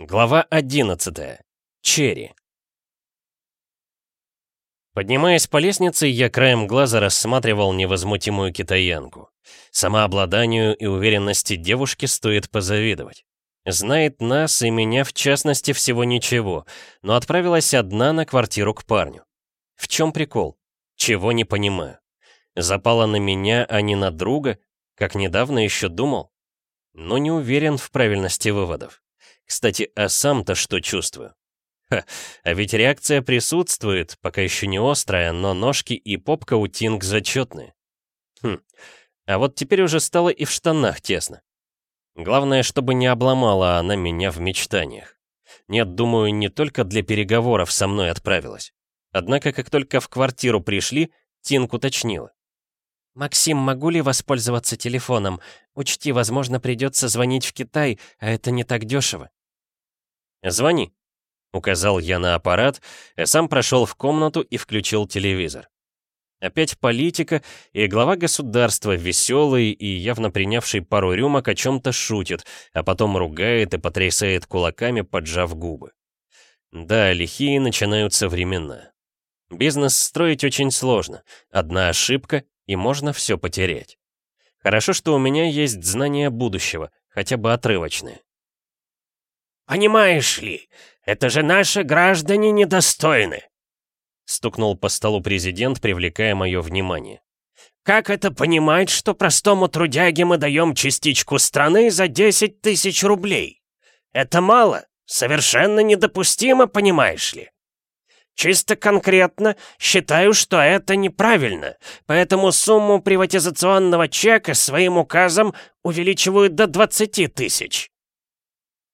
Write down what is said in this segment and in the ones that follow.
Глава 11. Черри. Поднимаясь по лестнице, я краем глаза рассматривал невозмутимую китаянку. Самообладанию и уверенности девушки стоит позавидовать. Знает нас и меня, в частности, всего ничего, но отправилась одна на квартиру к парню. В чем прикол? Чего не понимаю. Запала на меня, а не на друга, как недавно еще думал? Но не уверен в правильности выводов. Кстати, а сам-то что чувствую? Ха, а ведь реакция присутствует, пока еще не острая, но ножки и попка у Тинг зачетные. Хм, а вот теперь уже стало и в штанах тесно. Главное, чтобы не обломала она меня в мечтаниях. Нет, думаю, не только для переговоров со мной отправилась. Однако, как только в квартиру пришли, Тинг уточнила. «Максим, могу ли воспользоваться телефоном? Учти, возможно, придется звонить в Китай, а это не так дешево». «Звони», — указал я на аппарат, а сам прошел в комнату и включил телевизор. Опять политика, и глава государства, веселый и явно принявший пару рюмок, о чем-то шутит, а потом ругает и потрясает кулаками, поджав губы. Да, лихие начинаются времена. Бизнес строить очень сложно. Одна ошибка, и можно все потерять. Хорошо, что у меня есть знания будущего, хотя бы отрывочные. «Понимаешь ли, это же наши граждане недостойны!» Стукнул по столу президент, привлекая мое внимание. «Как это понимать, что простому трудяге мы даем частичку страны за 10 тысяч рублей? Это мало, совершенно недопустимо, понимаешь ли?» Чисто конкретно считаю, что это неправильно, поэтому сумму приватизационного чека своим указом увеличивают до 20 тысяч.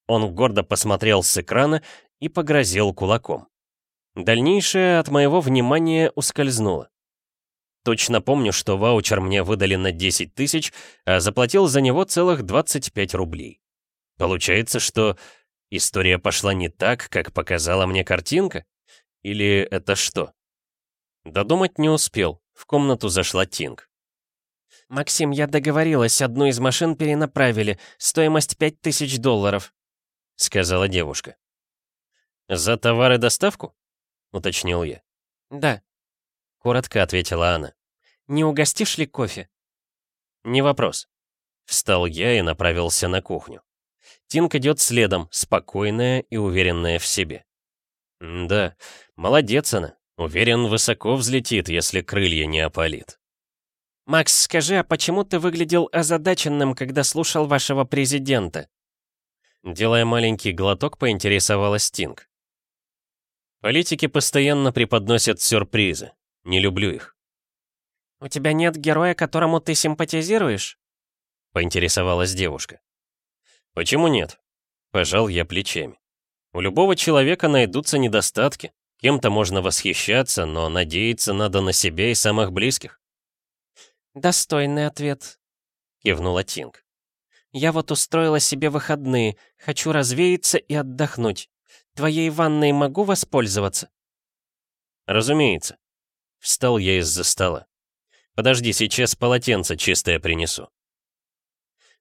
Он гордо посмотрел с экрана и погрозил кулаком. Дальнейшее от моего внимания ускользнуло. Точно помню, что ваучер мне выдали на 10 тысяч, а заплатил за него целых 25 рублей. Получается, что история пошла не так, как показала мне картинка? Или это что? Додумать не успел. В комнату зашла Тинг. «Максим, я договорилась, одну из машин перенаправили. Стоимость 5000 долларов», — сказала девушка. «За товар и доставку?» — уточнил я. «Да», — коротко ответила она. «Не угостишь ли кофе?» «Не вопрос». Встал я и направился на кухню. Тинк идет следом, спокойная и уверенная в себе. «Да, молодец она. Уверен, высоко взлетит, если крылья не опалит». «Макс, скажи, а почему ты выглядел озадаченным, когда слушал вашего президента?» Делая маленький глоток, поинтересовалась Стинг. Политики постоянно преподносят сюрпризы. Не люблю их. «У тебя нет героя, которому ты симпатизируешь?» Поинтересовалась девушка. «Почему нет?» Пожал я плечами. У любого человека найдутся недостатки. Кем-то можно восхищаться, но надеяться надо на себя и самых близких. «Достойный ответ», — кивнула Тинг. Я вот устроила себе выходные, хочу развеяться и отдохнуть. Твоей ванной могу воспользоваться?» «Разумеется». Встал я из-за стола. «Подожди, сейчас полотенце чистое принесу».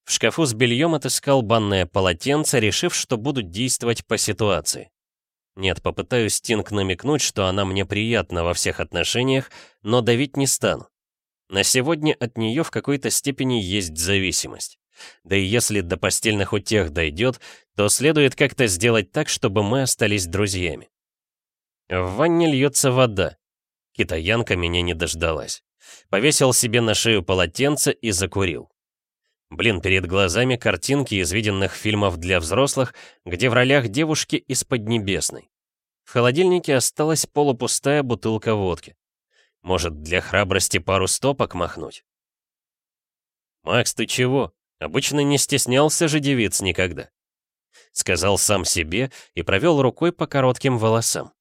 В шкафу с бельем отыскал банное полотенце, решив, что буду действовать по ситуации. Нет, попытаюсь Стинг намекнуть, что она мне приятна во всех отношениях, но давить не стану. На сегодня от нее в какой-то степени есть зависимость. Да и если до постельных утех дойдет, то следует как-то сделать так, чтобы мы остались друзьями. В ванне льется вода. Китаянка меня не дождалась. Повесил себе на шею полотенце и закурил. Блин, перед глазами картинки из виденных фильмов для взрослых, где в ролях девушки из Поднебесной. В холодильнике осталась полупустая бутылка водки. Может, для храбрости пару стопок махнуть? «Макс, ты чего?» Обычно не стеснялся же девиц никогда. Сказал сам себе и провел рукой по коротким волосам.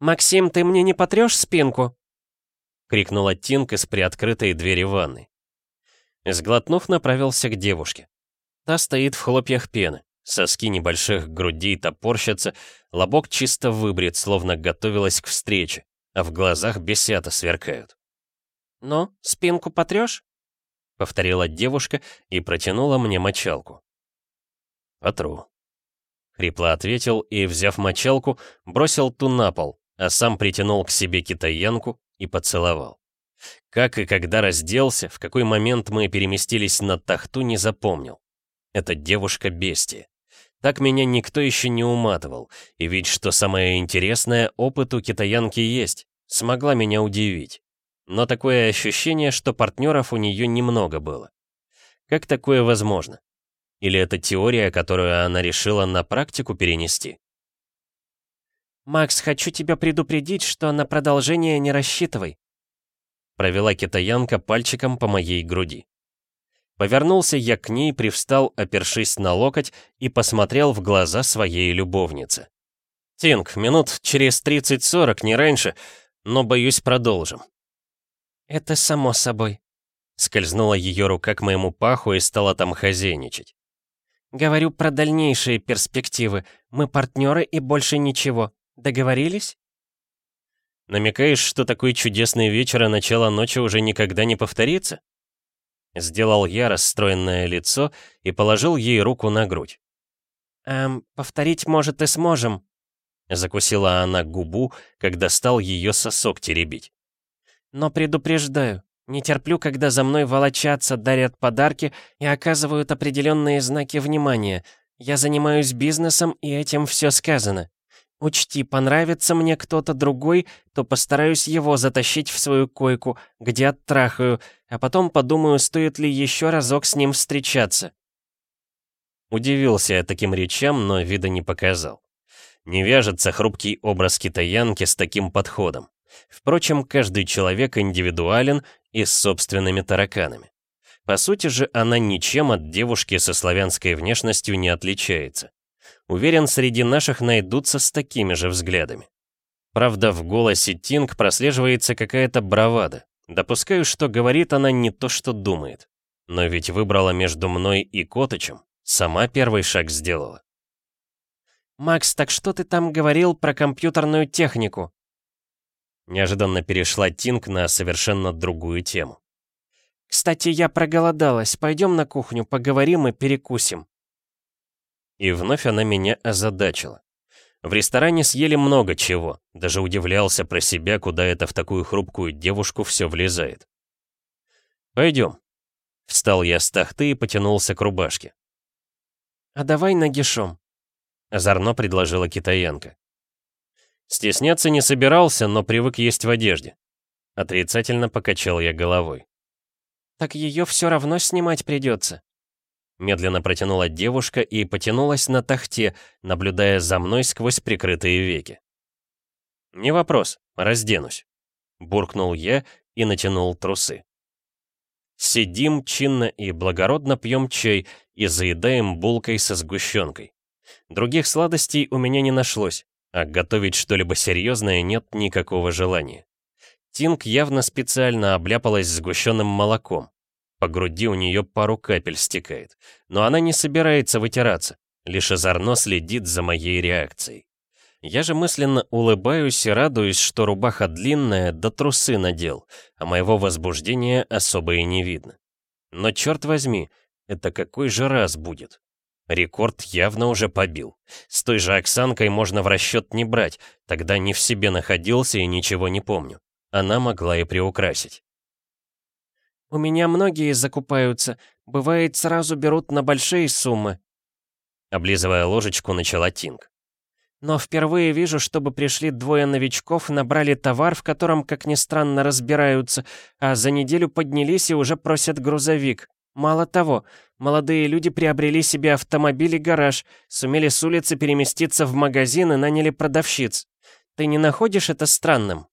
«Максим, ты мне не потрешь спинку?» — крикнула Тинка с приоткрытой двери ванны. Сглотнув, направился к девушке. Та стоит в хлопьях пены, соски небольших грудей топорщатся, лобок чисто выбрит, словно готовилась к встрече, а в глазах бесята сверкают. «Ну, спинку потрешь?» Повторила девушка и протянула мне мочалку. Потру. Хрипло ответил и, взяв мочалку, бросил ту на пол, а сам притянул к себе китаянку и поцеловал. Как и когда разделся, в какой момент мы переместились на тахту, не запомнил. Это девушка-бестия. Так меня никто еще не уматывал, и ведь, что самое интересное, опыт у китаянки есть, смогла меня удивить. Но такое ощущение, что партнеров у нее немного было. Как такое возможно? Или это теория, которую она решила на практику перенести? «Макс, хочу тебя предупредить, что на продолжение не рассчитывай», провела китаянка пальчиком по моей груди. Повернулся я к ней, привстал, опершись на локоть, и посмотрел в глаза своей любовницы. «Тинг, минут через 30-40, не раньше, но, боюсь, продолжим». «Это само собой», — скользнула ее рука к моему паху и стала там хозяйничать. «Говорю про дальнейшие перспективы. Мы партнеры и больше ничего. Договорились?» «Намекаешь, что такой чудесный вечер и начало ночи уже никогда не повторится?» Сделал я расстроенное лицо и положил ей руку на грудь. «Эм, повторить, может, и сможем», — закусила она губу, когда стал ее сосок теребить. «Но предупреждаю, не терплю, когда за мной волочатся, дарят подарки и оказывают определенные знаки внимания. Я занимаюсь бизнесом, и этим все сказано. Учти, понравится мне кто-то другой, то постараюсь его затащить в свою койку, где оттрахаю, а потом подумаю, стоит ли еще разок с ним встречаться. Удивился я таким речам, но вида не показал. Не вяжется хрупкий образ китаянки с таким подходом. Впрочем, каждый человек индивидуален и с собственными тараканами. По сути же, она ничем от девушки со славянской внешностью не отличается. Уверен, среди наших найдутся с такими же взглядами. Правда, в голосе Тинг прослеживается какая-то бравада. Допускаю, что говорит она не то, что думает. Но ведь выбрала между мной и Коточем. Сама первый шаг сделала. «Макс, так что ты там говорил про компьютерную технику?» Неожиданно перешла Тинг на совершенно другую тему. «Кстати, я проголодалась. Пойдем на кухню, поговорим и перекусим». И вновь она меня озадачила. В ресторане съели много чего, даже удивлялся про себя, куда это в такую хрупкую девушку все влезает. «Пойдем». Встал я с тахты и потянулся к рубашке. «А давай нагишом», — озорно предложила китаянка. Стесняться не собирался, но привык есть в одежде. Отрицательно покачал я головой. «Так ее все равно снимать придется», Медленно протянула девушка и потянулась на тахте, наблюдая за мной сквозь прикрытые веки. «Не вопрос, разденусь», — буркнул я и натянул трусы. Сидим чинно и благородно пьем чай и заедаем булкой со сгущенкой. Других сладостей у меня не нашлось, а готовить что-либо серьезное нет никакого желания. Тинг явно специально обляпалась сгущенным молоком. По груди у нее пару капель стекает. Но она не собирается вытираться, лишь озорно следит за моей реакцией. Я же мысленно улыбаюсь и радуюсь, что рубаха длинная, да трусы надел, а моего возбуждения особо и не видно. Но черт возьми, это какой же раз будет? Рекорд явно уже побил. С той же Оксанкой можно в расчет не брать, тогда не в себе находился и ничего не помню. Она могла и приукрасить. «У меня многие закупаются. Бывает, сразу берут на большие суммы». Облизывая ложечку, начала Тинг. «Но впервые вижу, чтобы пришли двое новичков, набрали товар, в котором, как ни странно, разбираются, а за неделю поднялись и уже просят грузовик. Мало того, молодые люди приобрели себе автомобиль и гараж, сумели с улицы переместиться в магазин и наняли продавщиц. Ты не находишь это странным?»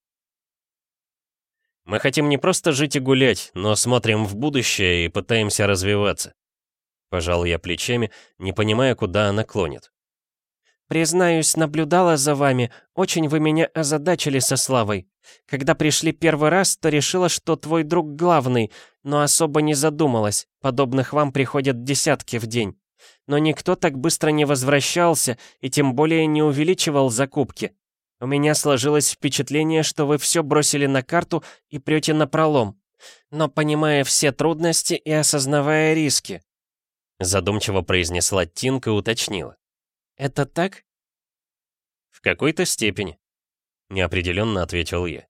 Мы хотим не просто жить и гулять, но смотрим в будущее и пытаемся развиваться. Пожал я плечами, не понимая, куда она клонит. «Признаюсь, наблюдала за вами. Очень вы меня озадачили со Славой. Когда пришли первый раз, то решила, что твой друг главный, но особо не задумалась. Подобных вам приходят десятки в день. Но никто так быстро не возвращался и тем более не увеличивал закупки. У меня сложилось впечатление, что вы все бросили на карту и прете на пролом. Но понимая все трудности и осознавая риски. Задумчиво произнесла Тинка и уточнила. Это так?» «В какой-то степени», — неопределенно ответил я.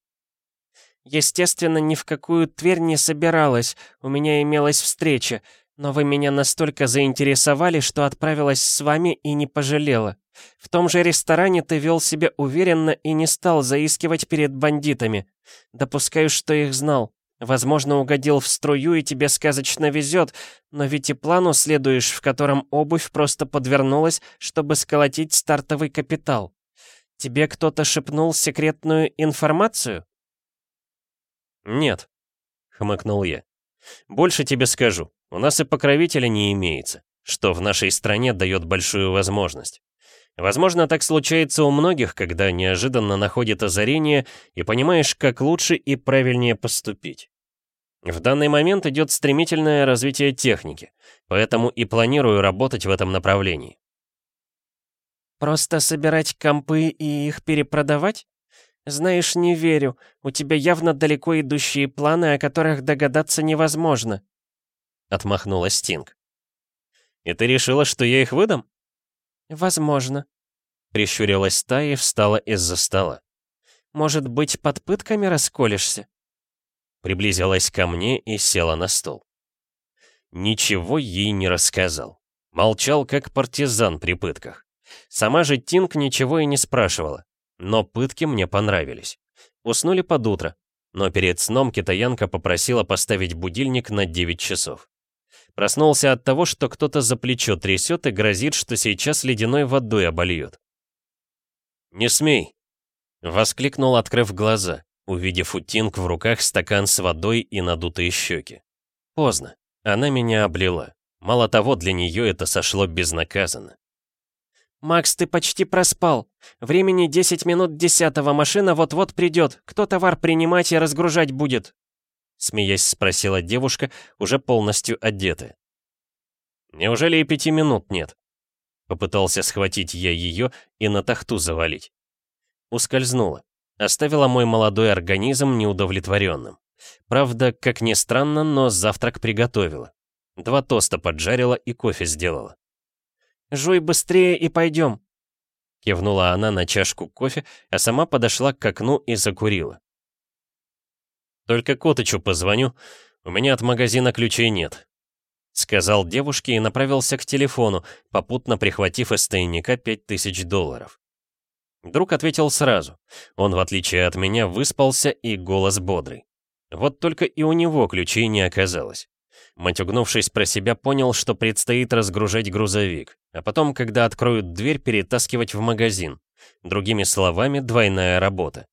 «Естественно, ни в какую Тверь не собиралась, у меня имелась встреча, но вы меня настолько заинтересовали, что отправилась с вами и не пожалела. В том же ресторане ты вел себя уверенно и не стал заискивать перед бандитами. Допускаю, что их знал. Возможно, угодил в струю и тебе сказочно везет, но ведь и плану следуешь, в котором обувь просто подвернулась, чтобы сколотить стартовый капитал. Тебе кто-то шепнул секретную информацию? «Нет», — хмыкнул я. «Больше тебе скажу, у нас и покровителя не имеется, что в нашей стране дает большую возможность. Возможно, так случается у многих, когда неожиданно находит озарение и понимаешь, как лучше и правильнее поступить. В данный момент идет стремительное развитие техники, поэтому и планирую работать в этом направлении. «Просто собирать компы и их перепродавать? Знаешь, не верю. У тебя явно далеко идущие планы, о которых догадаться невозможно», — отмахнулась Стинг. «И ты решила, что я их выдам?» «Возможно», — прищурилась та и встала из-за стола. «Может быть, под пытками расколешься?» Приблизилась ко мне и села на стол. Ничего ей не рассказал. Молчал, как партизан при пытках. Сама же Тинг ничего и не спрашивала. Но пытки мне понравились. Уснули под утро. Но перед сном китаянка попросила поставить будильник на 9 часов. Проснулся от того, что кто-то за плечо трясет и грозит, что сейчас ледяной водой обольет. «Не смей!» — воскликнул, открыв глаза, увидев у Тинг в руках стакан с водой и надутые щеки. Поздно. Она меня облила. Мало того, для нее это сошло безнаказанно. «Макс, ты почти проспал. Времени 10 минут десятого, машина вот-вот придет. Кто товар принимать и разгружать будет?» Смеясь, спросила девушка, уже полностью одетая. «Неужели и пяти минут нет?» Попытался схватить я ее и на тахту завалить. Ускользнула. Оставила мой молодой организм неудовлетворенным. Правда, как ни странно, но завтрак приготовила. Два тоста поджарила и кофе сделала. «Жуй быстрее и пойдем», — кивнула она на чашку кофе, а сама подошла к окну и закурила. «Только Котычу позвоню, у меня от магазина ключей нет», — сказал девушке и направился к телефону, попутно прихватив из тайника 5000 долларов. Друг ответил сразу. Он, в отличие от меня, выспался и голос бодрый. Вот только и у него ключей не оказалось. Матюгнувшись про себя, понял, что предстоит разгружать грузовик, а потом, когда откроют дверь, перетаскивать в магазин. Другими словами, двойная работа.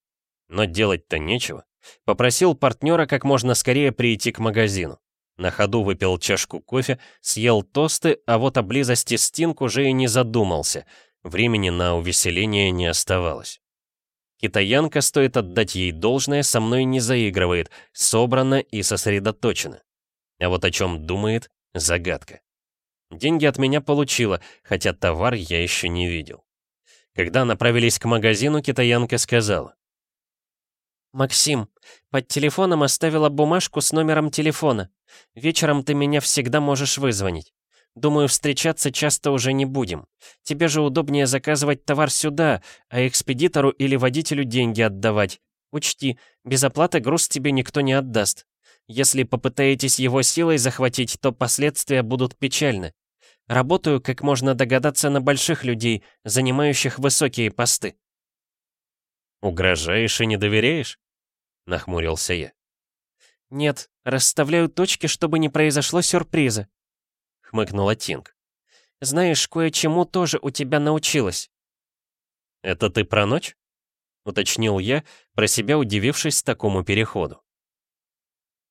Но делать-то нечего. Попросил партнера как можно скорее прийти к магазину. На ходу выпил чашку кофе, съел тосты, а вот о близости Стинг уже и не задумался. Времени на увеселение не оставалось. Китаянка, стоит отдать ей должное, со мной не заигрывает, собрана и сосредоточена. А вот о чем думает — загадка. Деньги от меня получила, хотя товар я еще не видел. Когда направились к магазину, китаянка сказала. «Максим, под телефоном оставила бумажку с номером телефона. Вечером ты меня всегда можешь вызвонить. Думаю, встречаться часто уже не будем. Тебе же удобнее заказывать товар сюда, а экспедитору или водителю деньги отдавать. Учти, без оплаты груз тебе никто не отдаст. Если попытаетесь его силой захватить, то последствия будут печальны. Работаю, как можно догадаться, на больших людей, занимающих высокие посты. «Угрожаешь и не доверяешь?» — нахмурился я. «Нет, расставляю точки, чтобы не произошло сюрприза», — хмыкнула Тинг. «Знаешь, кое-чему тоже у тебя научилась». «Это ты про ночь?» — уточнил я, про себя удивившись такому переходу.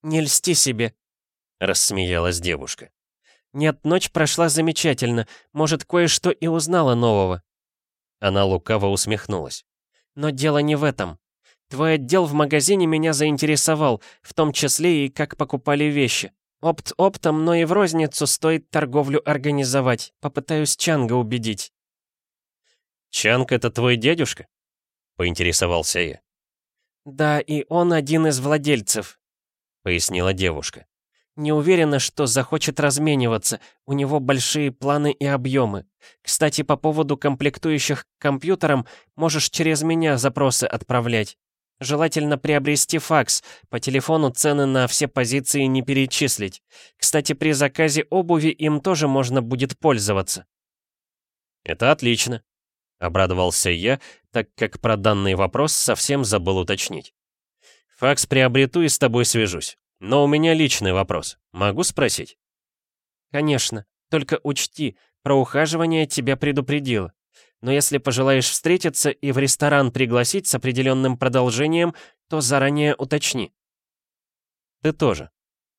«Не льсти себе», — рассмеялась девушка. «Нет, ночь прошла замечательно. Может, кое-что и узнала нового». Она лукаво усмехнулась. «Но дело не в этом. Твой отдел в магазине меня заинтересовал, в том числе и как покупали вещи. Опт оптом, но и в розницу стоит торговлю организовать. Попытаюсь Чанга убедить». «Чанг — это твой дедушка?» — поинтересовался я. «Да, и он один из владельцев», — пояснила девушка. Не уверена, что захочет размениваться, у него большие планы и объемы. Кстати, по поводу комплектующих к компьютерам можешь через меня запросы отправлять. Желательно приобрести факс, по телефону цены на все позиции не перечислить. Кстати, при заказе обуви им тоже можно будет пользоваться. Это отлично, обрадовался я, так как про данный вопрос совсем забыл уточнить. Факс приобрету и с тобой свяжусь. Но у меня личный вопрос. Могу спросить? Конечно. Только учти, про ухаживание тебя предупредила. Но если пожелаешь встретиться и в ресторан пригласить с определенным продолжением, то заранее уточни. Ты тоже,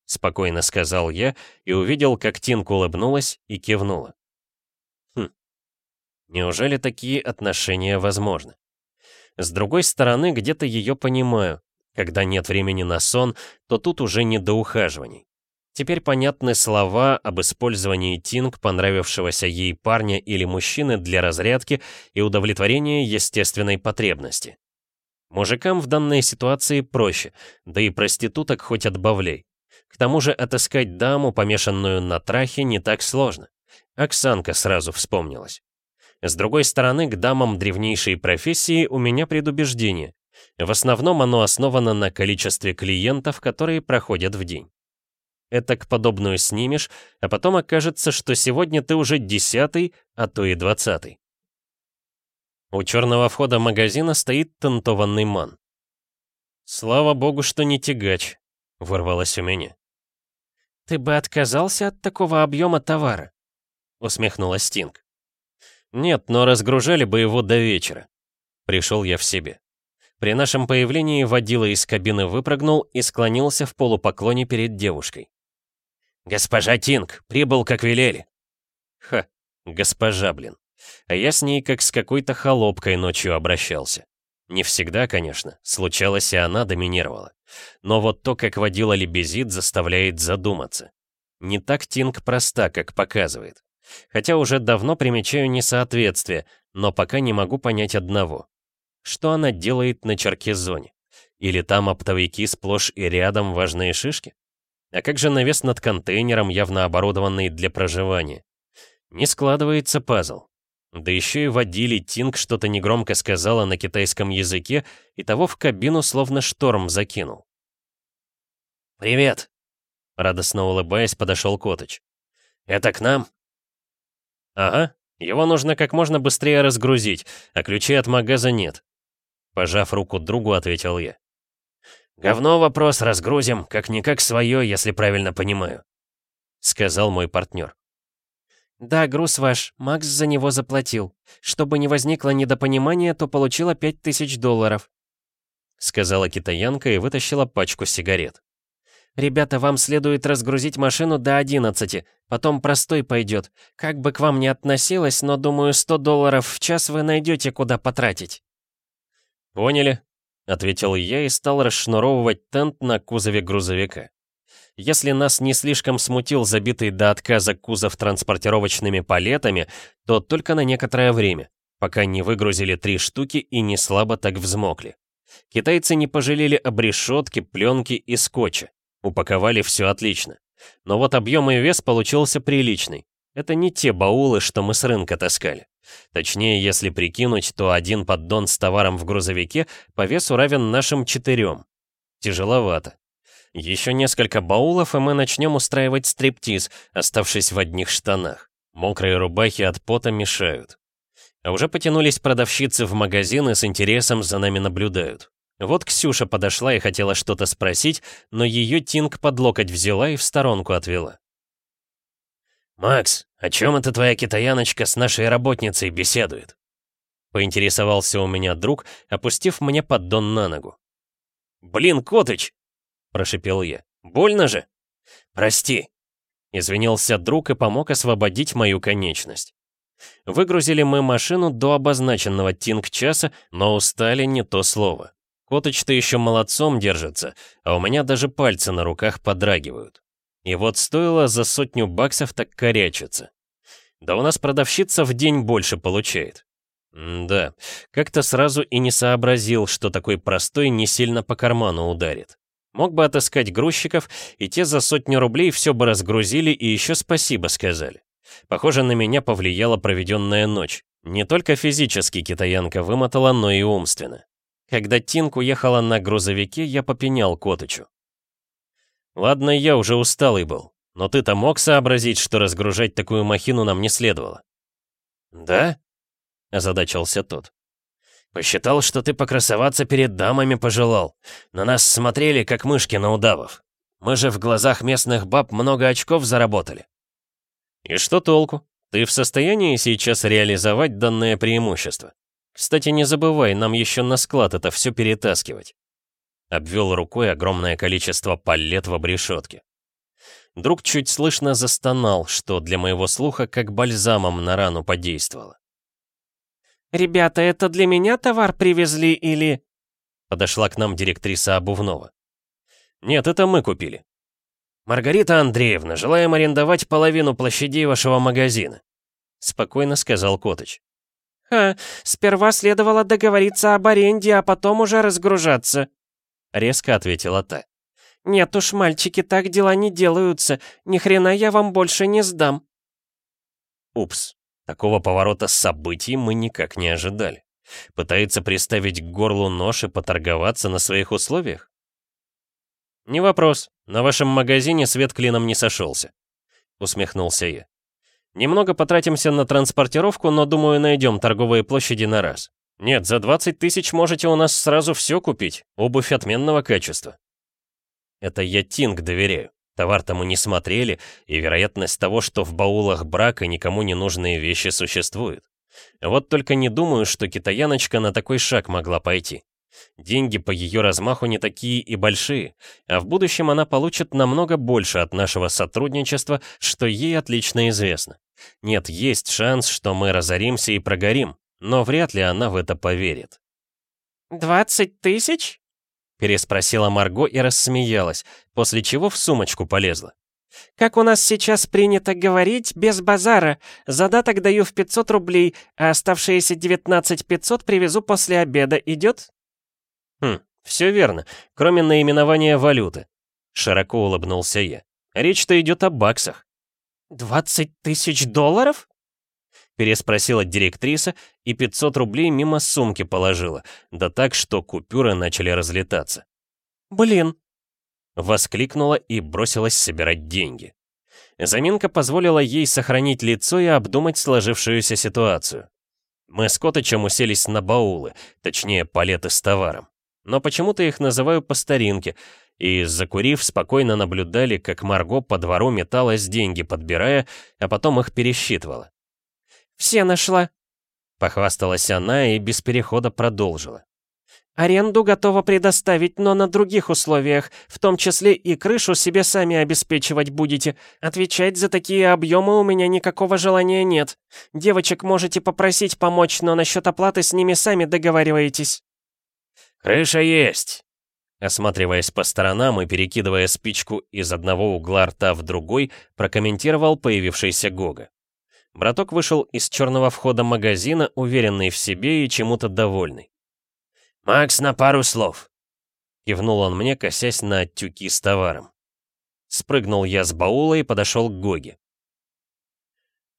спокойно сказал я и увидел, как Тинка улыбнулась и кивнула. Хм. Неужели такие отношения возможны? С другой стороны, где-то ее понимаю. Когда нет времени на сон, то тут уже не до ухаживаний. Теперь понятны слова об использовании Тинг понравившегося ей парня или мужчины для разрядки и удовлетворения естественной потребности. Мужикам в данной ситуации проще, да и проституток хоть отбавляй. К тому же отыскать даму, помешанную на трахе, не так сложно. Оксанка сразу вспомнилась. С другой стороны, к дамам древнейшей профессии у меня предубеждение. В основном оно основано на количестве клиентов, которые проходят в день. Это к подобную снимешь, а потом окажется, что сегодня ты уже десятый, а то и двадцатый. У черного входа магазина стоит тентованный ман. «Слава богу, что не тягач», — ворвалось у меня. «Ты бы отказался от такого объема товара?» — усмехнулась Стинг. «Нет, но разгружали бы его до вечера». Пришел я в себе. При нашем появлении водила из кабины выпрыгнул и склонился в полупоклоне перед девушкой. «Госпожа Тинг, прибыл, как велели!» Ха, госпожа, блин. А я с ней как с какой-то холопкой ночью обращался. Не всегда, конечно, случалось и она доминировала. Но вот то, как водила лебезит, заставляет задуматься. Не так Тинг проста, как показывает. Хотя уже давно примечаю несоответствие, но пока не могу понять одного. Что она делает на Черкизоне? Или там оптовики сплошь и рядом важные шишки? А как же навес над контейнером, явно оборудованный для проживания? Не складывается пазл. Да еще и водили Тинг что-то негромко сказала на китайском языке, и того в кабину словно шторм закинул. «Привет!» Радостно улыбаясь, подошел Котыч. «Это к нам?» «Ага, его нужно как можно быстрее разгрузить, а ключей от магаза нет. Пожав руку другу, ответил я. «Говно вопрос разгрузим, как-никак свое, если правильно понимаю», — сказал мой партнер. «Да, груз ваш, Макс за него заплатил. Чтобы не возникло недопонимания, то получила пять тысяч долларов», — сказала китаянка и вытащила пачку сигарет. «Ребята, вам следует разгрузить машину до 11, потом простой пойдет. Как бы к вам ни относилось, но думаю, 100 долларов в час вы найдете, куда потратить». «Поняли», — ответил я и стал расшнуровывать тент на кузове грузовика. Если нас не слишком смутил забитый до отказа кузов транспортировочными палетами, то только на некоторое время, пока не выгрузили три штуки и не слабо так взмокли. Китайцы не пожалели обрешетки, пленки и скотча. Упаковали все отлично. Но вот объем и вес получился приличный. Это не те баулы, что мы с рынка таскали. Точнее, если прикинуть, то один поддон с товаром в грузовике по весу равен нашим четырем. Тяжеловато. Еще несколько баулов, и мы начнем устраивать стриптиз, оставшись в одних штанах. Мокрые рубахи от пота мешают. А уже потянулись продавщицы в магазин и с интересом за нами наблюдают. Вот Ксюша подошла и хотела что-то спросить, но ее Тинг под локоть взяла и в сторонку отвела. «Макс, о чем это твоя китаяночка с нашей работницей беседует?» Поинтересовался у меня друг, опустив мне поддон на ногу. «Блин, Котыч!» — прошипел я. «Больно же?» «Прости!» — извинился друг и помог освободить мою конечность. Выгрузили мы машину до обозначенного тинг-часа, но устали не то слово. Котыч-то еще молодцом держится, а у меня даже пальцы на руках подрагивают. И вот стоило за сотню баксов так корячиться. Да у нас продавщица в день больше получает. М да, как-то сразу и не сообразил, что такой простой не сильно по карману ударит. Мог бы отыскать грузчиков, и те за сотню рублей все бы разгрузили и еще спасибо сказали. Похоже, на меня повлияла проведенная ночь. Не только физически китаянка вымотала, но и умственно. Когда Тинк уехала на грузовике, я попенял Котычу. Ладно, я уже усталый был, но ты-то мог сообразить, что разгружать такую махину нам не следовало. «Да?» — озадачился тот. Посчитал, что ты покрасоваться перед дамами пожелал. На нас смотрели, как мышки на удавов. Мы же в глазах местных баб много очков заработали. И что толку? Ты в состоянии сейчас реализовать данное преимущество? Кстати, не забывай, нам еще на склад это все перетаскивать. Обвел рукой огромное количество палет в обрешетке. Друг чуть слышно застонал, что для моего слуха как бальзамом на рану подействовало. «Ребята, это для меня товар привезли или...» Подошла к нам директриса Обувнова. «Нет, это мы купили». «Маргарита Андреевна, желаем арендовать половину площадей вашего магазина», спокойно сказал Котыч. «Ха, сперва следовало договориться об аренде, а потом уже разгружаться», резко ответила та. «Нет уж, мальчики, так дела не делаются. Ни хрена я вам больше не сдам». Упс. Такого поворота событий мы никак не ожидали. Пытается приставить к горлу нож и поторговаться на своих условиях? «Не вопрос. На вашем магазине свет клином не сошелся», — усмехнулся я. «Немного потратимся на транспортировку, но, думаю, найдем торговые площади на раз. Нет, за 20 тысяч можете у нас сразу все купить. Обувь отменного качества». Это я Тинг доверяю. Товар-то мы не смотрели, и вероятность того, что в баулах брака никому не нужные вещи существует. Вот только не думаю, что китаяночка на такой шаг могла пойти. Деньги по ее размаху не такие и большие, а в будущем она получит намного больше от нашего сотрудничества, что ей отлично известно. Нет, есть шанс, что мы разоримся и прогорим, но вряд ли она в это поверит. «Двадцать тысяч?» Переспросила Марго и рассмеялась, после чего в сумочку полезла. «Как у нас сейчас принято говорить, без базара. Задаток даю в 500 рублей, а оставшиеся 19 500 привезу после обеда. Идет?» «Хм, все верно, кроме наименования валюты». Широко улыбнулся я. «Речь-то идет о баксах». «Двадцать тысяч долларов?» Переспросила директриса и 500 рублей мимо сумки положила, да так, что купюры начали разлетаться. «Блин!» Воскликнула и бросилась собирать деньги. Заминка позволила ей сохранить лицо и обдумать сложившуюся ситуацию. Мы с Котычем уселись на баулы, точнее, палеты с товаром. Но почему-то их называю по старинке, и, закурив, спокойно наблюдали, как Марго по двору металась деньги, подбирая, а потом их пересчитывала. «Все нашла», — похвасталась она и без перехода продолжила. «Аренду готова предоставить, но на других условиях, в том числе и крышу себе сами обеспечивать будете. Отвечать за такие объемы у меня никакого желания нет. Девочек можете попросить помочь, но насчет оплаты с ними сами договариваетесь». «Крыша есть», Осматриваясь по сторонам и перекидывая спичку из одного угла рта в другой, прокомментировал появившийся Гога. Браток вышел из черного входа магазина, уверенный в себе и чему-то довольный. «Макс, на пару слов!» Кивнул он мне, косясь на тюки с товаром. Спрыгнул я с баула и подошел к Гоге.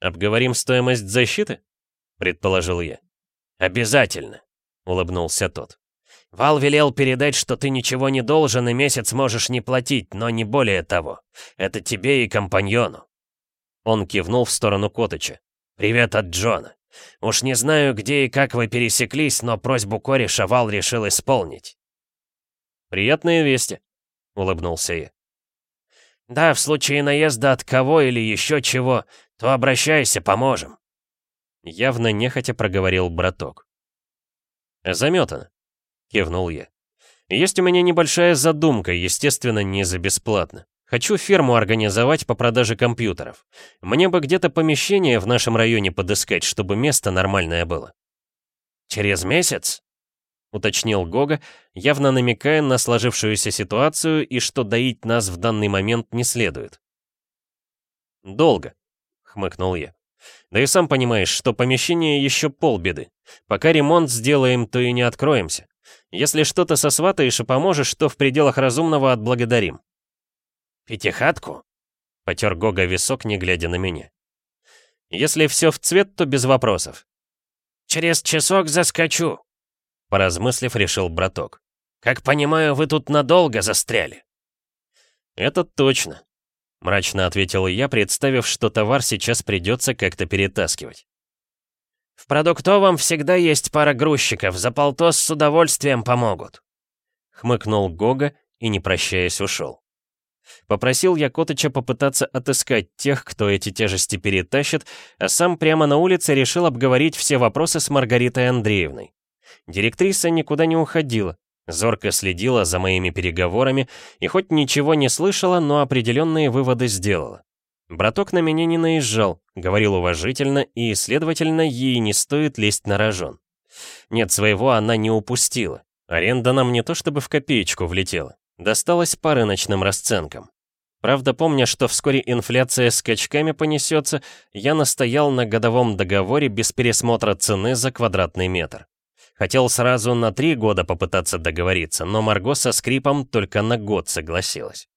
«Обговорим стоимость защиты?» — предположил я. «Обязательно!» — улыбнулся тот. «Вал велел передать, что ты ничего не должен и месяц можешь не платить, но не более того. Это тебе и компаньону». Он кивнул в сторону Котыча. «Привет от Джона. Уж не знаю, где и как вы пересеклись, но просьбу кореша Вал решил исполнить». «Приятные вести», — улыбнулся я. «Да, в случае наезда от кого или еще чего, то обращайся, поможем». Явно нехотя проговорил браток. «Заметано», — кивнул я. «Есть у меня небольшая задумка, естественно, не за бесплатно. Хочу ферму организовать по продаже компьютеров. Мне бы где-то помещение в нашем районе подыскать, чтобы место нормальное было. Через месяц? Уточнил Гога, явно намекая на сложившуюся ситуацию и что доить нас в данный момент не следует. «Долго», — хмыкнул я. «Да и сам понимаешь, что помещение еще полбеды. Пока ремонт сделаем, то и не откроемся. Если что-то сосватаешь и поможешь, то в пределах разумного отблагодарим». «Пятихатку?» — потер Гога висок, не глядя на меня. «Если все в цвет, то без вопросов». «Через часок заскочу», — поразмыслив, решил браток. «Как понимаю, вы тут надолго застряли». «Это точно», — мрачно ответил я, представив, что товар сейчас придется как-то перетаскивать. «В продуктовом всегда есть пара грузчиков, за полтос с удовольствием помогут», — хмыкнул Гога и, не прощаясь, ушел. Попросил я Котыча попытаться отыскать тех, кто эти тяжести перетащит, а сам прямо на улице решил обговорить все вопросы с Маргаритой Андреевной. Директриса никуда не уходила, зорко следила за моими переговорами и хоть ничего не слышала, но определенные выводы сделала. Браток на меня не наезжал, говорил уважительно, и, следовательно, ей не стоит лезть на рожон. Нет, своего она не упустила. Аренда нам не то чтобы в копеечку влетела. Досталось по рыночным расценкам. Правда, помня, что вскоре инфляция скачками понесется, я настоял на годовом договоре без пересмотра цены за квадратный метр. Хотел сразу на три года попытаться договориться, но Марго со скрипом только на год согласилась.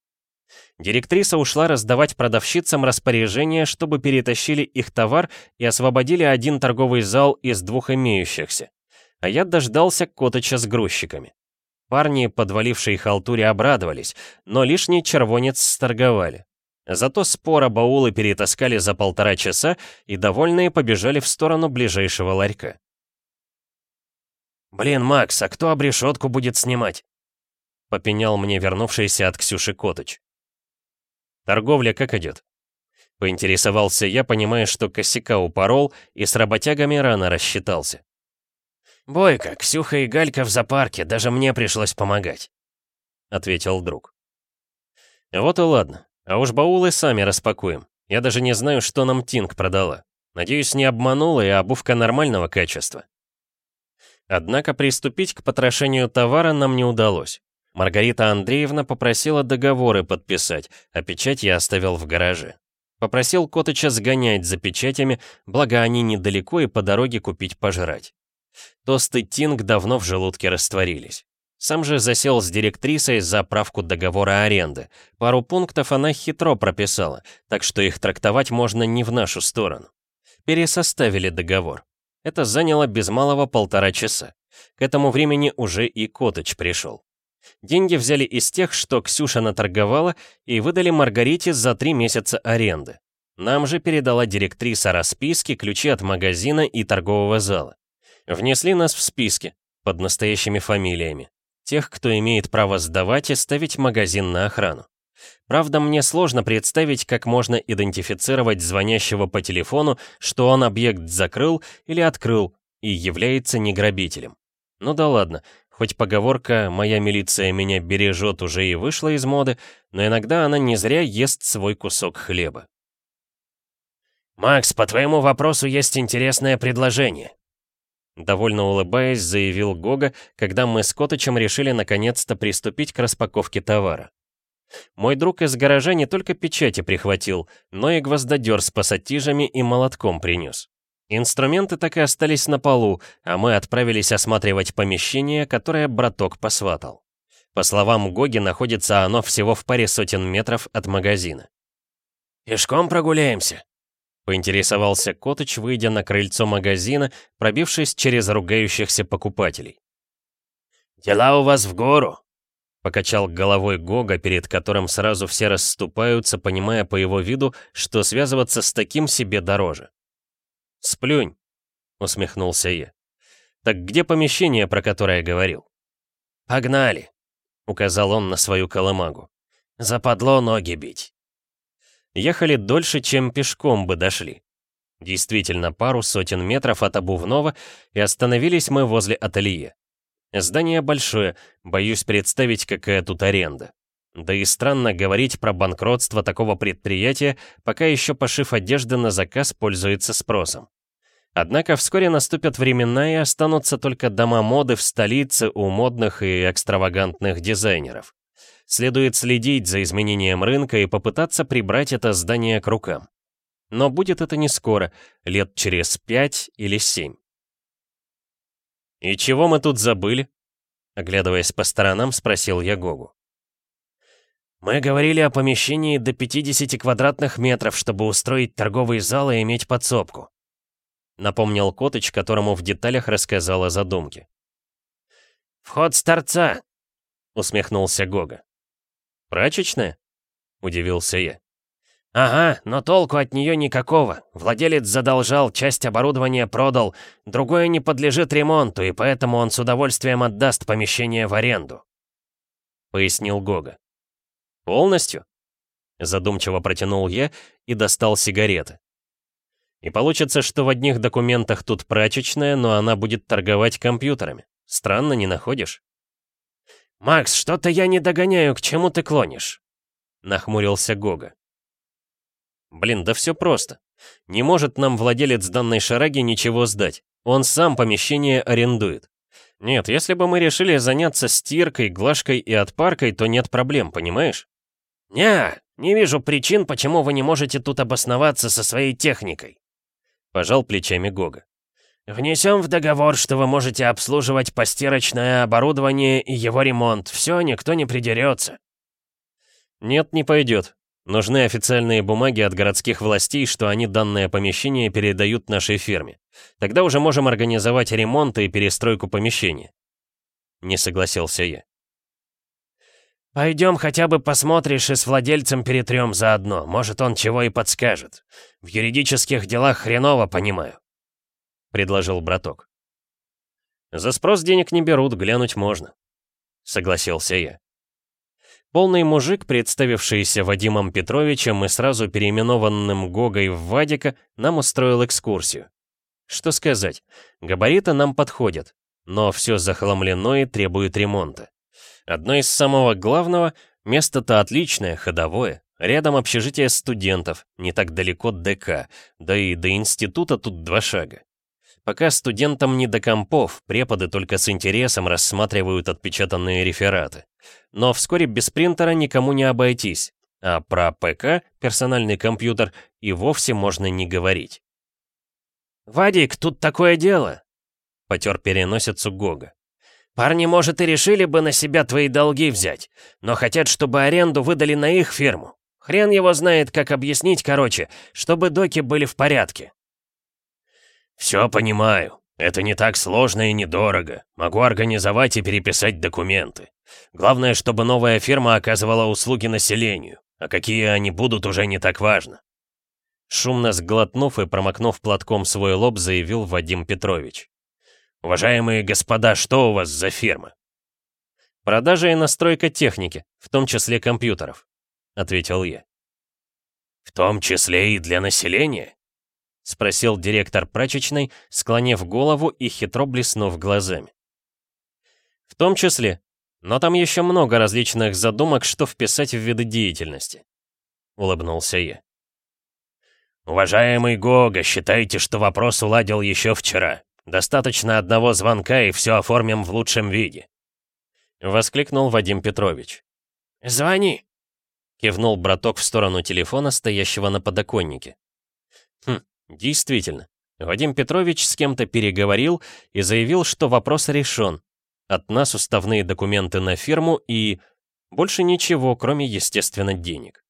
Директриса ушла раздавать продавщицам распоряжение, чтобы перетащили их товар и освободили один торговый зал из двух имеющихся. А я дождался Котыча с грузчиками. Парни, подвалившие халтуре, обрадовались, но лишний червонец сторговали. Зато спора баулы перетаскали за полтора часа и довольные побежали в сторону ближайшего ларька. «Блин, Макс, а кто обрешетку будет снимать?» — попенял мне вернувшийся от Ксюши Котыч. «Торговля как идет?» Поинтересовался я, понимая, что косяка упорол и с работягами рано рассчитался. «Бойко, Ксюха и Галька в зоопарке, даже мне пришлось помогать», — ответил друг. «Вот и ладно. А уж баулы сами распакуем. Я даже не знаю, что нам Тинг продала. Надеюсь, не обманула и обувка нормального качества». Однако приступить к потрошению товара нам не удалось. Маргарита Андреевна попросила договоры подписать, а печать я оставил в гараже. Попросил Котыча сгонять за печатями, благо они недалеко и по дороге купить пожрать. Тост Тинг давно в желудке растворились. Сам же засел с директрисой за правку договора аренды. Пару пунктов она хитро прописала, так что их трактовать можно не в нашу сторону. Пересоставили договор. Это заняло без малого полтора часа. К этому времени уже и Котыч пришел. Деньги взяли из тех, что Ксюша наторговала, и выдали Маргарите за три месяца аренды. Нам же передала директриса расписки, ключи от магазина и торгового зала. Внесли нас в списки, под настоящими фамилиями. Тех, кто имеет право сдавать и ставить магазин на охрану. Правда, мне сложно представить, как можно идентифицировать звонящего по телефону, что он объект закрыл или открыл и является не грабителем. Ну да ладно, хоть поговорка «моя милиция меня бережет» уже и вышла из моды, но иногда она не зря ест свой кусок хлеба. «Макс, по твоему вопросу есть интересное предложение», Довольно улыбаясь, заявил Гога, когда мы с Котычем решили наконец-то приступить к распаковке товара. Мой друг из гаража не только печати прихватил, но и гвоздодер с пассатижами и молотком принес. Инструменты так и остались на полу, а мы отправились осматривать помещение, которое браток посватал. По словам Гоги, находится оно всего в паре сотен метров от магазина. «Пешком прогуляемся?» Поинтересовался Котыч, выйдя на крыльцо магазина, пробившись через ругающихся покупателей. «Дела у вас в гору», Покачал головой Гога, перед которым сразу все расступаются, понимая по его виду, что связываться с таким себе дороже. «Сплюнь», — усмехнулся я. «Так где помещение, про которое говорил?» «Погнали», — указал он на свою колымагу. «Западло ноги бить». Ехали дольше, чем пешком бы дошли. Действительно, пару сотен метров от обувного, и остановились мы возле ателье. Здание большое, боюсь представить, какая тут аренда. Да и странно говорить про банкротство такого предприятия, пока еще пошив одежды на заказ пользуется спросом. Однако вскоре наступят времена и останутся только дома моды в столице у модных и экстравагантных дизайнеров. Следует следить за изменением рынка и попытаться прибрать это здание к рукам. Но будет это не скоро, лет через пять или семь. «И чего мы тут забыли?» Оглядываясь по сторонам, спросил я Гогу. «Мы говорили о помещении до 50 квадратных метров, чтобы устроить торговый зал и иметь подсобку», напомнил Котыч, которому в деталях рассказал о задумке. «Вход с торца», — усмехнулся Гога. «Прачечная?» — удивился я. «Ага, но толку от нее никакого. Владелец задолжал, часть оборудования продал, другое не подлежит ремонту, и поэтому он с удовольствием отдаст помещение в аренду», — пояснил Гога. «Полностью?» — задумчиво протянул я и достал сигареты. И получится, что в одних документах тут прачечная, но она будет торговать компьютерами. Странно, не находишь? «Макс, что-то я не догоняю, к чему ты клонишь?» — нахмурился Гога. Блин, да все просто. Не может нам владелец данной шараги ничего сдать. Он сам помещение арендует. Нет, если бы мы решили заняться стиркой, глажкой и отпаркой, то нет проблем, понимаешь? Не, не вижу причин, почему вы не можете тут обосноваться со своей техникой. Пожал плечами Гога. Внесем в договор, что вы можете обслуживать постирочное оборудование и его ремонт. Все, никто не придерется. Нет, не пойдет. Нужны официальные бумаги от городских властей, что они данное помещение передают нашей фирме. Тогда уже можем организовать ремонт и перестройку помещения. Не согласился я. «Пойдем хотя бы посмотришь и с владельцем перетрем заодно. Может, он чего и подскажет. В юридических делах хреново понимаю», — предложил браток. «За спрос денег не берут, глянуть можно», — согласился я. Полный мужик, представившийся Вадимом Петровичем и сразу переименованным Гогой в Вадика, нам устроил экскурсию. Что сказать, габариты нам подходят, но все захламлено и требует ремонта. Одно из самого главного, место-то отличное, ходовое, рядом общежитие студентов, не так далеко ДК, да и до института тут два шага. Пока студентам не до компов, преподы только с интересом рассматривают отпечатанные рефераты. Но вскоре без принтера никому не обойтись, а про ПК, персональный компьютер, и вовсе можно не говорить. «Вадик, тут такое дело!» — потер переносицу Гога. «Парни, может, и решили бы на себя твои долги взять, но хотят, чтобы аренду выдали на их фирму. Хрен его знает, как объяснить, короче, чтобы доки были в порядке». «Все понимаю. Это не так сложно и недорого. Могу организовать и переписать документы. Главное, чтобы новая фирма оказывала услуги населению. А какие они будут, уже не так важно». Шумно сглотнув и промокнув платком свой лоб, заявил Вадим Петрович. «Уважаемые господа, что у вас за фирма?» «Продажа и настройка техники, в том числе компьютеров», — ответил я. «В том числе и для населения?» — спросил директор прачечной, склонив голову и хитро блеснув глазами. «В том числе. Но там еще много различных задумок, что вписать в виды деятельности», — улыбнулся я. «Уважаемый Гога, считайте, что вопрос уладил еще вчера. Достаточно одного звонка, и все оформим в лучшем виде», — воскликнул Вадим Петрович. «Звони», — кивнул браток в сторону телефона, стоящего на подоконнике. «Хм, Действительно, Вадим Петрович с кем-то переговорил и заявил, что вопрос решен. От нас уставные документы на фирму и... Больше ничего, кроме, естественно, денег.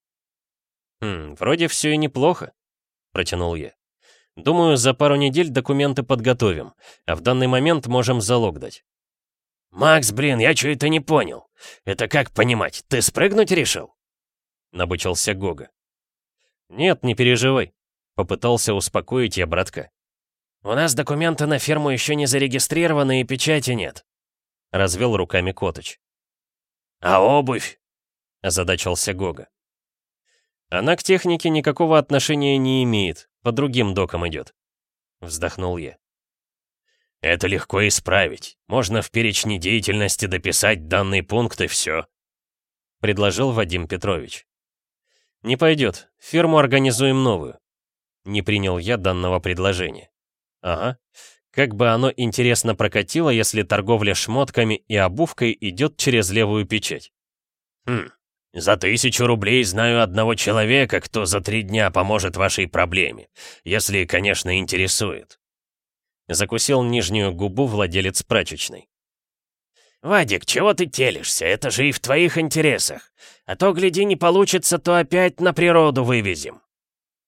«Хм, вроде все и неплохо», — протянул я. «Думаю, за пару недель документы подготовим, а в данный момент можем залог дать». «Макс, блин, я что это не понял. Это как понимать, ты спрыгнуть решил?» Набычился Гога. «Нет, не переживай. Попытался успокоить я братка. «У нас документы на ферму еще не зарегистрированы и печати нет», — развел руками Коточ. «А обувь?» — озадачился Гога. «Она к технике никакого отношения не имеет, по другим докам идет», — вздохнул я. «Это легко исправить. Можно в перечне деятельности дописать данный пункт и все», — предложил Вадим Петрович. «Не пойдет. Фирму организуем новую. Не принял я данного предложения. Ага. Как бы оно интересно прокатило, если торговля шмотками и обувкой идет через левую печать. Хм, за тысячу рублей знаю одного человека, кто за три дня поможет вашей проблеме. Если, конечно, интересует. Закусил нижнюю губу владелец прачечной. «Вадик, чего ты телишься? Это же и в твоих интересах. А то, гляди, не получится, то опять на природу вывезем».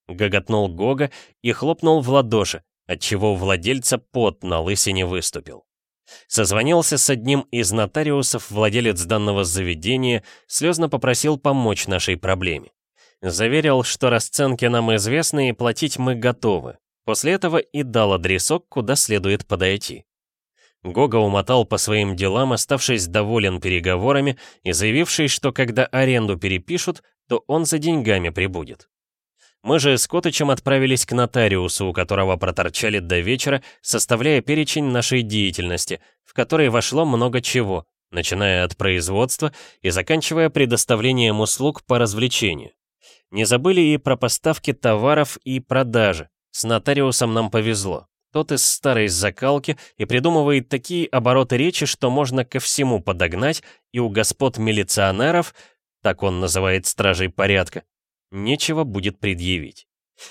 Гоготнул Гога и хлопнул в ладоши, отчего у владельца пот на лысине выступил. Созвонился с одним из нотариусов владелец данного заведения, слезно попросил помочь нашей проблеме. Заверил, что расценки нам известны и платить мы готовы. После этого и дал адресок, куда следует подойти. Гога умотал по своим делам, оставшись доволен переговорами и заявивший, что когда аренду перепишут, то он за деньгами прибудет. Мы же с Котычем отправились к нотариусу, у которого проторчали до вечера, составляя перечень нашей деятельности, в который вошло много чего, начиная от производства и заканчивая предоставлением услуг по развлечению. Не забыли и про поставки товаров и продажи. С нотариусом нам повезло. Тот из старой закалки и придумывает такие обороты речи, что можно ко всему подогнать, и у господ милиционеров, так он называет стражей порядка, нечего будет предъявить.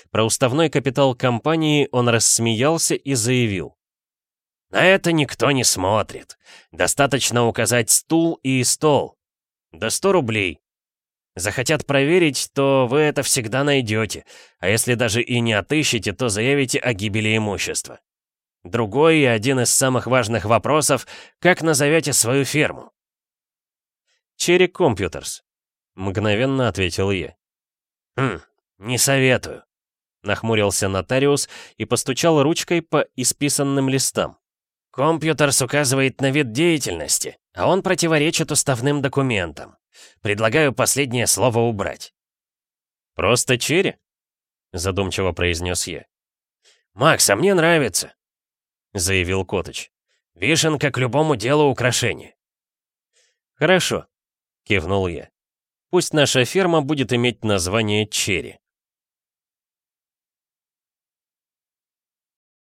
Про уставной капитал компании он рассмеялся и заявил. «На это никто не смотрит. Достаточно указать стул и стол. До 100 рублей. Захотят проверить, то вы это всегда найдете, а если даже и не отыщете, то заявите о гибели имущества. Другой и один из самых важных вопросов — как назовете свою ферму?» «Черри Компьютерс», — мгновенно ответил я. «Хм, не советую», — нахмурился нотариус и постучал ручкой по исписанным листам. «Компьютерс указывает на вид деятельности, а он противоречит уставным документам. Предлагаю последнее слово убрать». «Просто черри?» — задумчиво произнес я. «Макс, а мне нравится», — заявил Котыч. «Вишенка к любому делу украшение». «Хорошо», — кивнул я. Пусть наша ферма будет иметь название Черри.